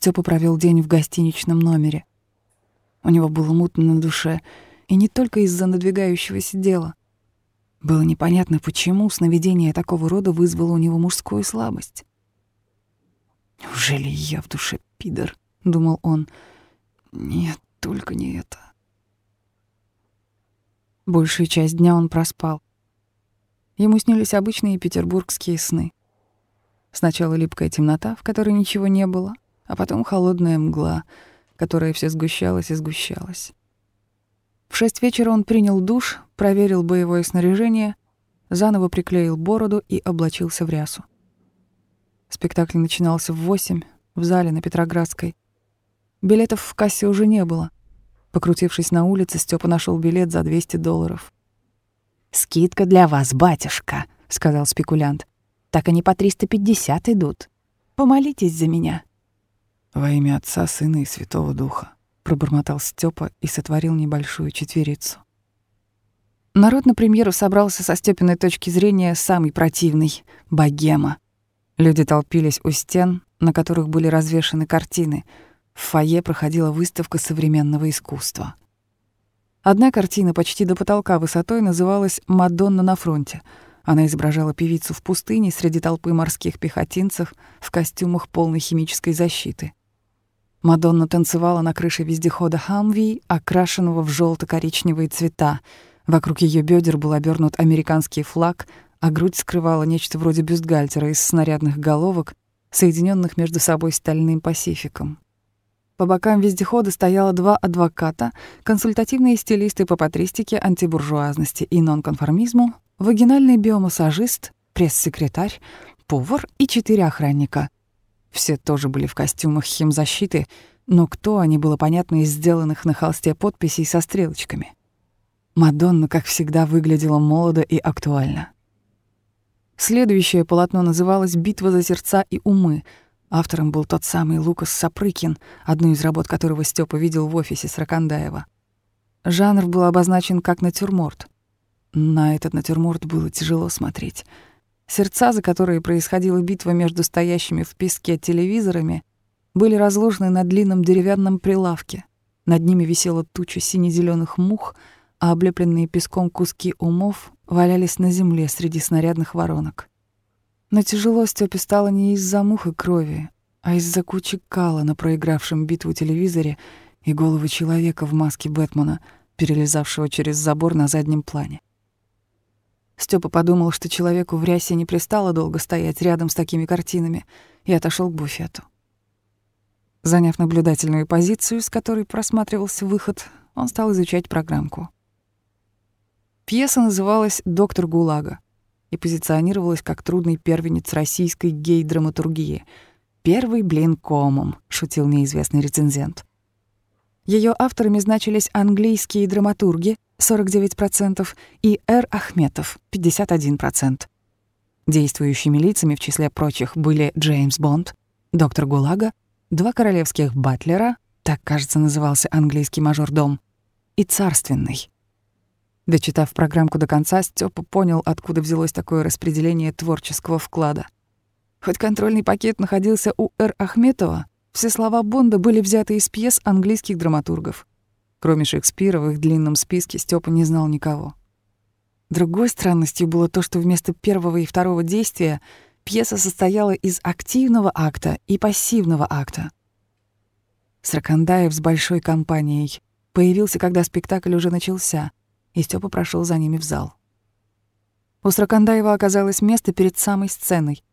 Степа провел день в гостиничном номере. У него было мутно на душе, и не только из-за надвигающегося дела. Было непонятно, почему сновидение такого рода вызвало у него мужскую слабость. «Неужели я в душе пидор?» — думал он. «Нет, только не это». Большую часть дня он проспал. Ему снились обычные петербургские сны. Сначала липкая темнота, в которой ничего не было, а потом холодная мгла, которая все сгущалась и сгущалась. В шесть вечера он принял душ, проверил боевое снаряжение, заново приклеил бороду и облачился в рясу. Спектакль начинался в восемь в зале на Петроградской. Билетов в кассе уже не было. Покрутившись на улице, Степа нашел билет за 200 долларов. «Скидка для вас, батюшка», — сказал спекулянт. «Так они по 350 идут. Помолитесь за меня». «Во имя Отца, Сына и Святого Духа», — пробормотал Степа и сотворил небольшую четверицу. Народ на премьеру собрался со Степиной точки зрения самый противный — богема. Люди толпились у стен, на которых были развешаны картины. В фойе проходила выставка современного искусства. Одна картина почти до потолка высотой называлась «Мадонна на фронте». Она изображала певицу в пустыне среди толпы морских пехотинцев в костюмах полной химической защиты. Мадонна танцевала на крыше вездехода «Хамви», окрашенного в желто коричневые цвета. Вокруг ее бедер был обернут американский флаг, а грудь скрывала нечто вроде бюстгальтера из снарядных головок, соединенных между собой стальным пасификом. По бокам вездехода стояло два адвоката, консультативные стилисты по патристике, антибуржуазности и нонконформизму, вагинальный биомассажист, пресс-секретарь, повар и четыре охранника. Все тоже были в костюмах химзащиты, но кто они, было понятно из сделанных на холсте подписей со стрелочками. Мадонна, как всегда, выглядела молодо и актуально. Следующее полотно называлось «Битва за сердца и умы», Автором был тот самый Лукас Сапрыкин, одну из работ которого Степа видел в офисе Сракандаева. Жанр был обозначен как натюрморт. На этот натюрморт было тяжело смотреть. Сердца, за которые происходила битва между стоящими в песке телевизорами, были разложены на длинном деревянном прилавке. Над ними висела туча сине-зелёных мух, а облепленные песком куски умов валялись на земле среди снарядных воронок. Но тяжело Стёпе стало не из-за мух и крови, а из-за кучи кала на проигравшем битву телевизоре и головы человека в маске Бэтмена, перелезавшего через забор на заднем плане. Степа подумал, что человеку в рясе не пристало долго стоять рядом с такими картинами, и отошел к буфету. Заняв наблюдательную позицию, с которой просматривался выход, он стал изучать программку. Пьеса называлась «Доктор Гулага» и позиционировалась как трудный первенец российской гей-драматургии. «Первый блин комом», — шутил неизвестный рецензент. Ее авторами значились английские драматурги 49% и Р. Ахметов 51%. Действующими лицами в числе прочих были Джеймс Бонд, доктор Гулага, два королевских батлера, так, кажется, назывался английский мажордом, и царственный, Дочитав программку до конца, Степа понял, откуда взялось такое распределение творческого вклада. Хоть контрольный пакет находился у Р. Ахметова, все слова Бонда были взяты из пьес английских драматургов. Кроме Шекспира, в их длинном списке Степа не знал никого. Другой странностью было то, что вместо первого и второго действия пьеса состояла из активного акта и пассивного акта. Сракандаев с большой компанией появился, когда спектакль уже начался — и Степа прошел за ними в зал. У Сракандаева оказалось место перед самой сценой.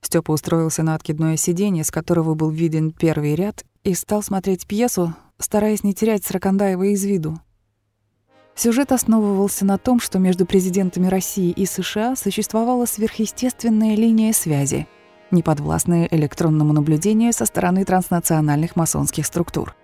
Степа устроился на откидное сиденье, с которого был виден первый ряд, и стал смотреть пьесу, стараясь не терять Сракандаева из виду. Сюжет основывался на том, что между президентами России и США существовала сверхъестественная линия связи, неподвластная электронному наблюдению со стороны транснациональных масонских структур.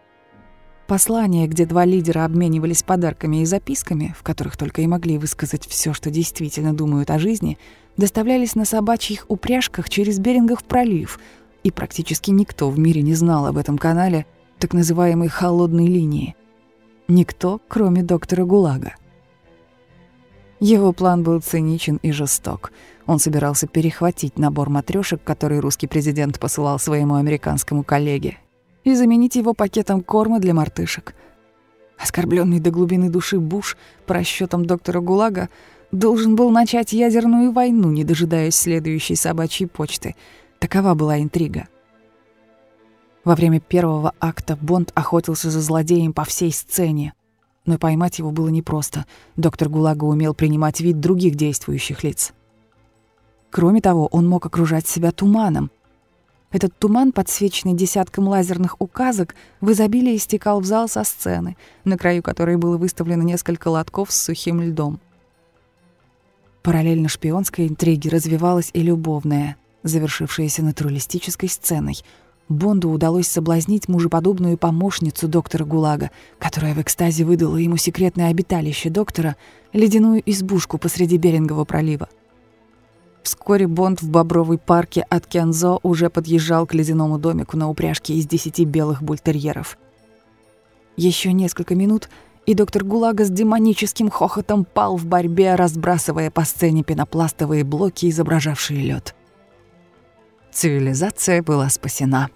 Послания, где два лидера обменивались подарками и записками, в которых только и могли высказать все, что действительно думают о жизни, доставлялись на собачьих упряжках через Берингов пролив, и практически никто в мире не знал об этом канале так называемой «холодной линии». Никто, кроме доктора Гулага. Его план был циничен и жесток. Он собирался перехватить набор матрешек, который русский президент посылал своему американскому коллеге, и заменить его пакетом корма для мартышек. Оскорбленный до глубины души Буш, по расчетам доктора Гулага, должен был начать ядерную войну, не дожидаясь следующей собачьей почты. Такова была интрига. Во время первого акта Бонд охотился за злодеем по всей сцене. Но поймать его было непросто. Доктор Гулага умел принимать вид других действующих лиц. Кроме того, он мог окружать себя туманом. Этот туман, подсвеченный десятком лазерных указок, в изобилии стекал в зал со сцены, на краю которой было выставлено несколько лотков с сухим льдом. Параллельно шпионской интриге развивалась и любовная, завершившаяся натуралистической сценой. Бонду удалось соблазнить мужеподобную помощницу доктора Гулага, которая в экстазе выдала ему секретное обиталище доктора, ледяную избушку посреди Берингового пролива. Вскоре Бонд в Бобровой парке от Кензо уже подъезжал к ледяному домику на упряжке из десяти белых бультерьеров. Еще несколько минут, и доктор Гулага с демоническим хохотом пал в борьбе, разбрасывая по сцене пенопластовые блоки, изображавшие лед. Цивилизация была спасена.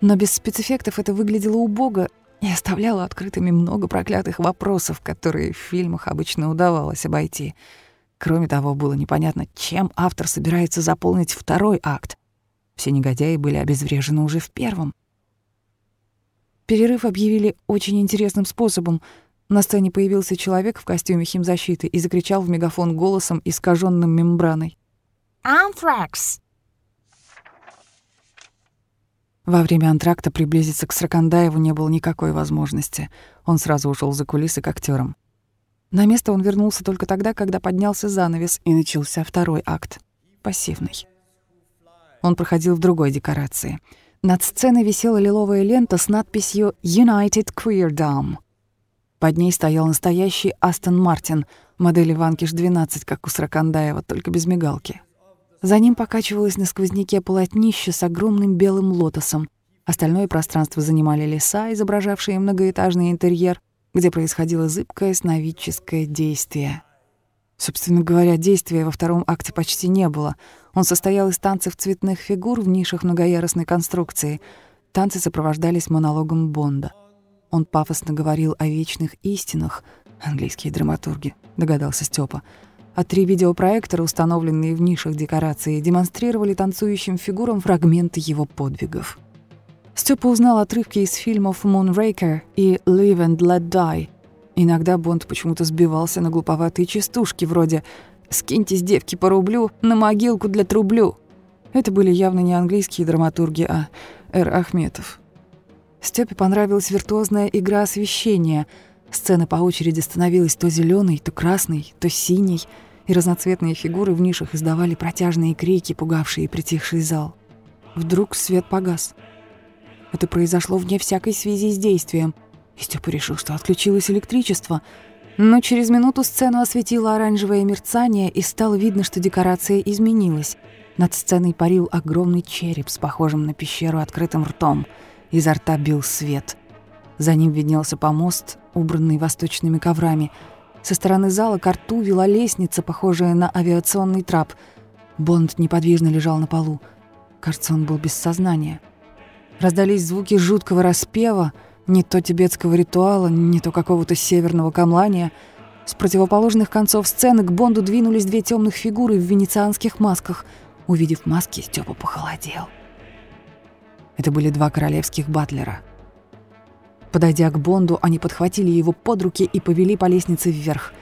Но без спецэффектов это выглядело убого и оставляло открытыми много проклятых вопросов, которые в фильмах обычно удавалось обойти — Кроме того, было непонятно, чем автор собирается заполнить второй акт. Все негодяи были обезврежены уже в первом. Перерыв объявили очень интересным способом. На сцене появился человек в костюме химзащиты и закричал в мегафон голосом, искаженным мембраной. «Антракс!» Во время антракта приблизиться к Сракандаеву не было никакой возможности. Он сразу ушел за кулисы к актерам. На место он вернулся только тогда, когда поднялся занавес, и начался второй акт — пассивный. Он проходил в другой декорации. Над сценой висела лиловая лента с надписью «United Queerdom». Под ней стоял настоящий Астон Мартин, модель Ванкиш-12, как у Сракандаева, только без мигалки. За ним покачивалось на сквозняке полотнище с огромным белым лотосом. Остальное пространство занимали леса, изображавшие многоэтажный интерьер — где происходило зыбкое сновидческое действие. Собственно говоря, действия во втором акте почти не было. Он состоял из танцев цветных фигур в нишах многоярусной конструкции. Танцы сопровождались монологом Бонда. Он пафосно говорил о вечных истинах, английские драматурги, догадался Степа. А три видеопроектора, установленные в нишах декорации, демонстрировали танцующим фигурам фрагменты его подвигов. Степа узнал отрывки из фильмов «Moonraker» и «Live and Let Die». Иногда Бонд почему-то сбивался на глуповатые частушки вроде «Скиньтесь, девки, по рублю, на могилку для трублю». Это были явно не английские драматурги, а Эр Ахметов. Степе понравилась виртуозная игра освещения. Сцена по очереди становилась то зеленой, то красной, то синей, и разноцветные фигуры в нишах издавали протяжные крики, пугавшие притихший зал. Вдруг свет погас — это произошло вне всякой связи с действием. И Степа решил, что отключилось электричество. Но через минуту сцену осветило оранжевое мерцание, и стало видно, что декорация изменилась. Над сценой парил огромный череп с похожим на пещеру открытым ртом. Изо рта бил свет. За ним виднелся помост, убранный восточными коврами. Со стороны зала к рту вела лестница, похожая на авиационный трап. Бонд неподвижно лежал на полу. Кажется, он был без сознания. Раздались звуки жуткого распева, не то тибетского ритуала, не то какого-то северного камлания. С противоположных концов сцены к Бонду двинулись две темных фигуры в венецианских масках. Увидев маски, Степа похолодел. Это были два королевских батлера. Подойдя к Бонду, они подхватили его под руки и повели по лестнице вверх.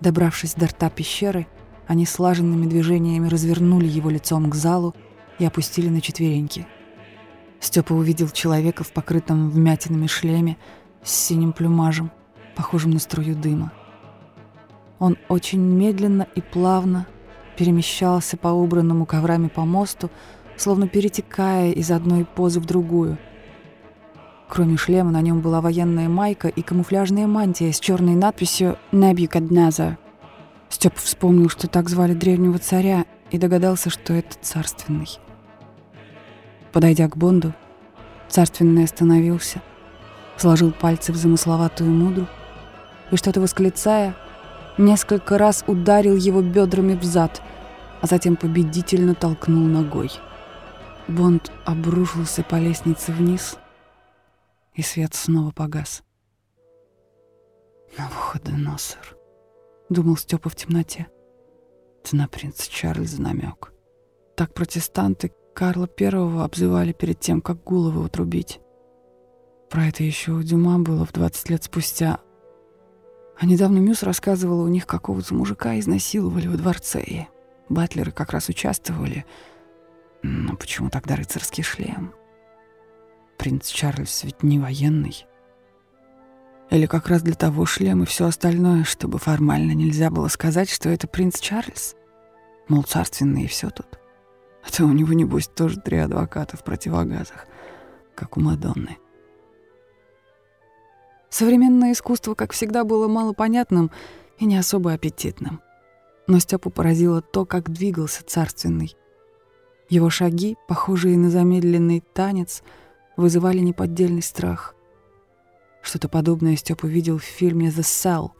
Добравшись до рта пещеры, они слаженными движениями развернули его лицом к залу и опустили на четвереньки — Степа увидел человека в покрытом вмятинами шлеме с синим плюмажем, похожим на струю дыма. Он очень медленно и плавно перемещался по убранному коврами помосту, словно перетекая из одной позы в другую. Кроме шлема на нем была военная майка и камуфляжная мантия с черной надписью «Набюкадназар». Степа вспомнил, что так звали древнего царя, и догадался, что это царственный. Подойдя к Бонду, царственный остановился, сложил пальцы в замысловатую мудру и, что-то восклицая, несколько раз ударил его бедрами в зад, а затем победительно толкнул ногой. Бонд обрушился по лестнице вниз, и свет снова погас. «Навуходоносор», — думал Степа в темноте. «Это на принца Чарльза намек. Так протестанты Карла Первого обзывали перед тем, как головы отрубить. Про это еще у Дюма было в 20 лет спустя. А недавно Мюс рассказывала, у них какого-то мужика изнасиловали во дворце, и батлеры как раз участвовали. Но почему тогда рыцарский шлем? Принц Чарльз ведь не военный. Или как раз для того шлем и все остальное, чтобы формально нельзя было сказать, что это принц Чарльз? Мол, царственный и все тут. А то у него, небось, тоже три адвоката в противогазах, как у Мадонны. Современное искусство, как всегда, было малопонятным и не особо аппетитным. Но Степу поразило то, как двигался царственный. Его шаги, похожие на замедленный танец, вызывали неподдельный страх. Что-то подобное Степа видел в фильме «The Cell»,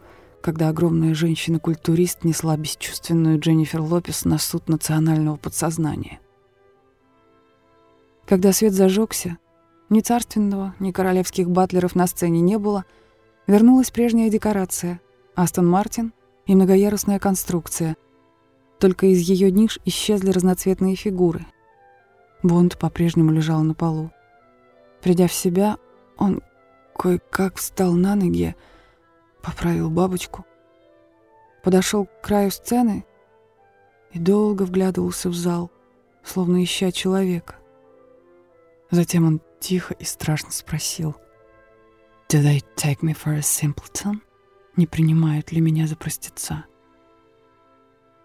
когда огромная женщина-культурист несла бесчувственную Дженнифер Лопес на суд национального подсознания. Когда свет зажегся, ни царственного, ни королевских батлеров на сцене не было, вернулась прежняя декорация — Астон Мартин и многоярусная конструкция. Только из ее ниш исчезли разноцветные фигуры. Бонд по-прежнему лежал на полу. Придя в себя, он кое-как встал на ноги, поправил бабочку, подошел к краю сцены и долго вглядывался в зал, словно ища человека. Затем он тихо и страшно спросил, «Do they take me for a simpleton?» Не принимают ли меня за простеца?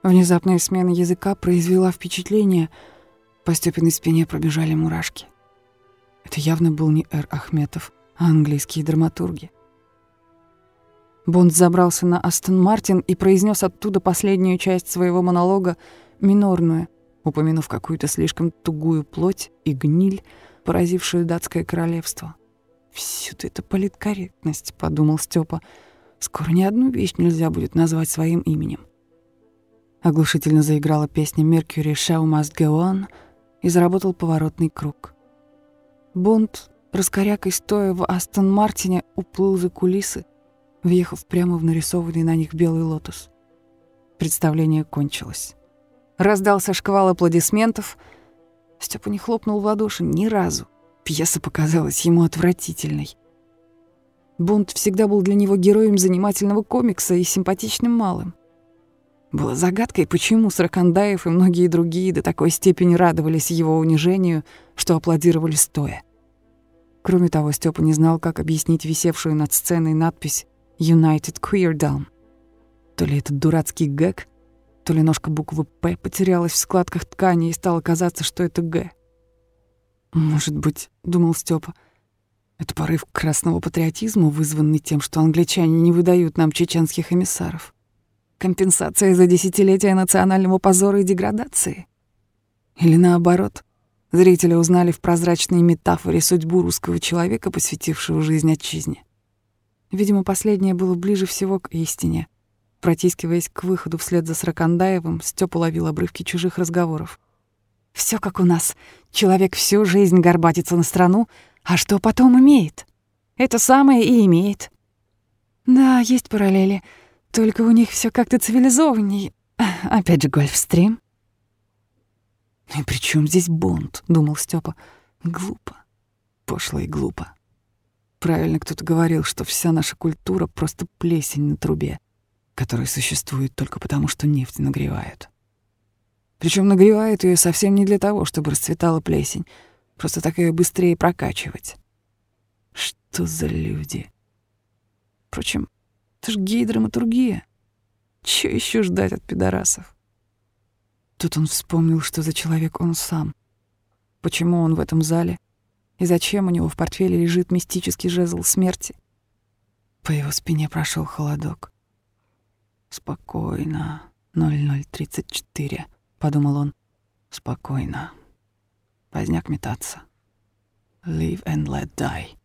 Внезапная смена языка произвела впечатление, по Степиной спине пробежали мурашки. Это явно был не Эр Ахметов, а английские драматурги. Бонд забрался на Астон Мартин и произнес оттуда последнюю часть своего монолога, минорную, упомянув какую-то слишком тугую плоть и гниль, поразившую датское королевство. «Всюду это политкорректность», — подумал Степа. «Скоро ни одну вещь нельзя будет назвать своим именем». Оглушительно заиграла песня «Mercury Show Must Go On» и заработал поворотный круг. Бонд, раскорякой стоя в Астон Мартине, уплыл за кулисы, въехав прямо в нарисованный на них белый лотос. Представление кончилось. Раздался шквал аплодисментов. Степа не хлопнул в ладоши ни разу. Пьеса показалась ему отвратительной. Бонд всегда был для него героем занимательного комикса и симпатичным малым. Было загадкой, почему Сракандаев и многие другие до такой степени радовались его унижению, что аплодировали стоя. Кроме того, Степа не знал, как объяснить висевшую над сценой надпись United Queerdom. То ли это дурацкий гэг, то ли ножка буквы «П» потерялась в складках ткани и стало казаться, что это «Г». «Может быть, — думал Степа, — это порыв красного патриотизма, вызванный тем, что англичане не выдают нам чеченских эмиссаров. Компенсация за десятилетия национального позора и деградации? Или наоборот, зрители узнали в прозрачной метафоре судьбу русского человека, посвятившего жизнь отчизне? Видимо, последнее было ближе всего к истине. Протискиваясь к выходу вслед за Сракандаевым, Стёпа ловил обрывки чужих разговоров. Все как у нас. Человек всю жизнь горбатится на страну, а что потом имеет? Это самое и имеет. Да, есть параллели. Только у них все как-то цивилизованнее. Опять же, гольфстрим. «Ну и при чем здесь Бонд?» — думал Степа. «Глупо. Пошло и глупо. Правильно кто-то говорил, что вся наша культура — просто плесень на трубе, которая существует только потому, что нефть нагревают. Причем нагревают ее совсем не для того, чтобы расцветала плесень, просто так ее быстрее прокачивать. Что за люди? Впрочем, это ж гидроматургия. Чё еще ждать от пидорасов? Тут он вспомнил, что за человек он сам. Почему он в этом зале — и зачем у него в портфеле лежит мистический жезл смерти? По его спине прошел холодок. «Спокойно, 0034», — подумал он. «Спокойно. Поздняк метаться. Live and let die».